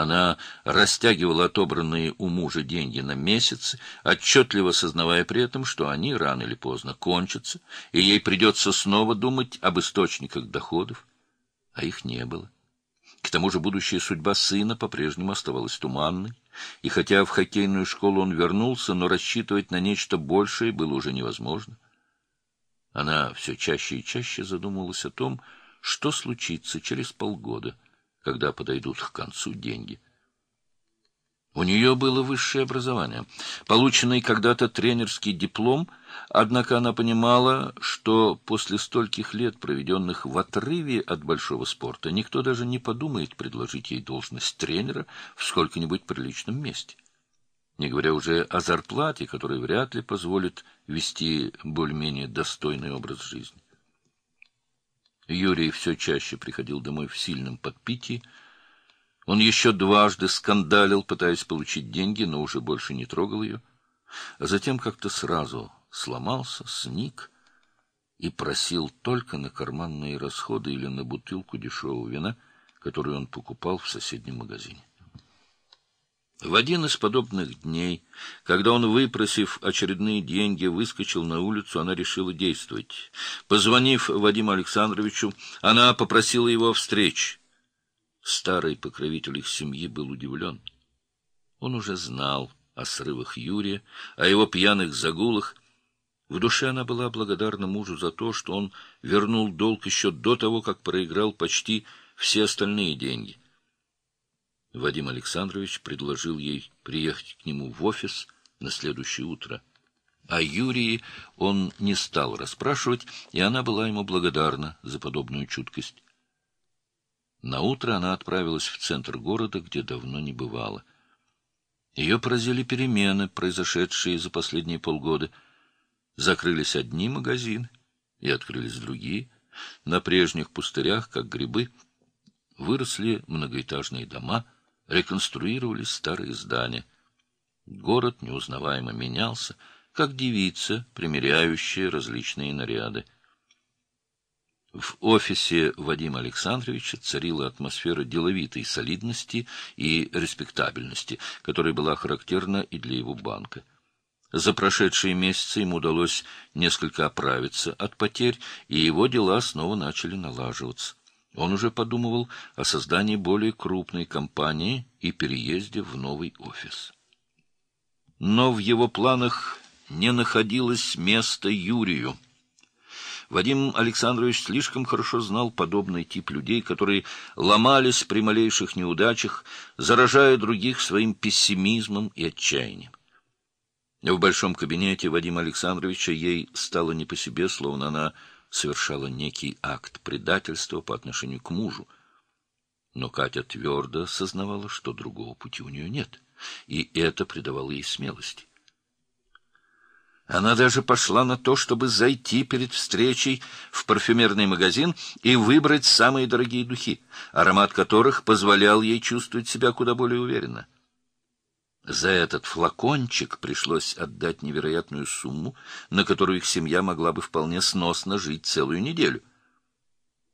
Она растягивала отобранные у мужа деньги на месяцы, отчетливо сознавая при этом, что они рано или поздно кончатся, и ей придется снова думать об источниках доходов, а их не было. К тому же будущая судьба сына по-прежнему оставалась туманной, и хотя в хоккейную школу он вернулся, но рассчитывать на нечто большее было уже невозможно. Она все чаще и чаще задумывалась о том, что случится через полгода, когда подойдут к концу деньги. У нее было высшее образование, полученный когда-то тренерский диплом, однако она понимала, что после стольких лет, проведенных в отрыве от большого спорта, никто даже не подумает предложить ей должность тренера в сколько-нибудь приличном месте. Не говоря уже о зарплате, которая вряд ли позволит вести более-менее достойный образ жизни. Юрий все чаще приходил домой в сильном подпитии, он еще дважды скандалил, пытаясь получить деньги, но уже больше не трогал ее. А затем как-то сразу сломался, сник и просил только на карманные расходы или на бутылку дешевого вина, которую он покупал в соседнем магазине. В один из подобных дней, когда он, выпросив очередные деньги, выскочил на улицу, она решила действовать. Позвонив Вадиму Александровичу, она попросила его о встрече. Старый покровитель их семьи был удивлен. Он уже знал о срывах Юрия, о его пьяных загулах. В душе она была благодарна мужу за то, что он вернул долг еще до того, как проиграл почти все остальные деньги. Вадим Александрович предложил ей приехать к нему в офис на следующее утро. О Юрии он не стал расспрашивать, и она была ему благодарна за подобную чуткость. На утро она отправилась в центр города, где давно не бывала. Ее поразили перемены, произошедшие за последние полгода. Закрылись одни магазины и открылись другие. На прежних пустырях, как грибы, выросли многоэтажные дома, реконструировались старые здания. Город неузнаваемо менялся, как девица, примеряющая различные наряды. В офисе Вадима Александровича царила атмосфера деловитой солидности и респектабельности, которая была характерна и для его банка. За прошедшие месяцы ему удалось несколько оправиться от потерь, и его дела снова начали налаживаться. Он уже подумывал о создании более крупной компании и переезде в новый офис. Но в его планах не находилось места Юрию. Вадим Александрович слишком хорошо знал подобный тип людей, которые ломались при малейших неудачах, заражая других своим пессимизмом и отчаянием. В большом кабинете Вадима Александровича ей стало не по себе, словно она совершала некий акт предательства по отношению к мужу. Но Катя твердо сознавала, что другого пути у нее нет, и это придавало ей смелости. Она даже пошла на то, чтобы зайти перед встречей в парфюмерный магазин и выбрать самые дорогие духи, аромат которых позволял ей чувствовать себя куда более уверенно. За этот флакончик пришлось отдать невероятную сумму, на которую их семья могла бы вполне сносно жить целую неделю.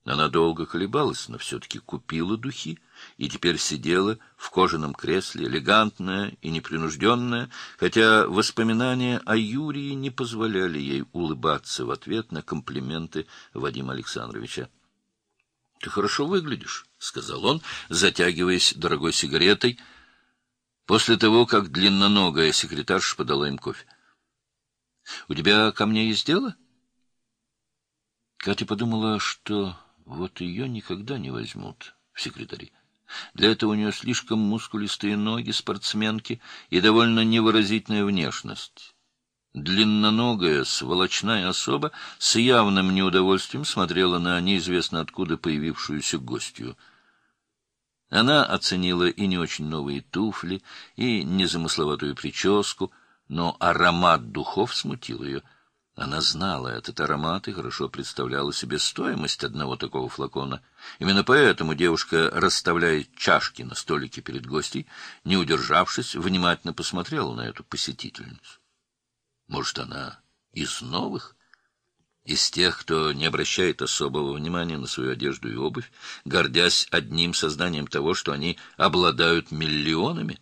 Она долго колебалась, но все-таки купила духи и теперь сидела в кожаном кресле, элегантная и непринужденная, хотя воспоминания о Юрии не позволяли ей улыбаться в ответ на комплименты Вадима Александровича. — Ты хорошо выглядишь, — сказал он, затягиваясь дорогой сигаретой, после того, как длинноногая секретарша подала им кофе. — У тебя ко мне есть дело? Катя подумала, что вот ее никогда не возьмут в секретари. Для этого у нее слишком мускулистые ноги спортсменки и довольно невыразительная внешность. Длинноногая, сволочная особа с явным неудовольствием смотрела на неизвестно откуда появившуюся гостью. Она оценила и не очень новые туфли, и незамысловатую прическу, но аромат духов смутил ее — она знала этот аромат и хорошо представляла себе стоимость одного такого флакона. Именно поэтому девушка, расставляя чашки на столике перед гостей, не удержавшись, внимательно посмотрела на эту посетительницу. Может, она из новых? Из тех, кто не обращает особого внимания на свою одежду и обувь, гордясь одним сознанием того, что они обладают миллионами,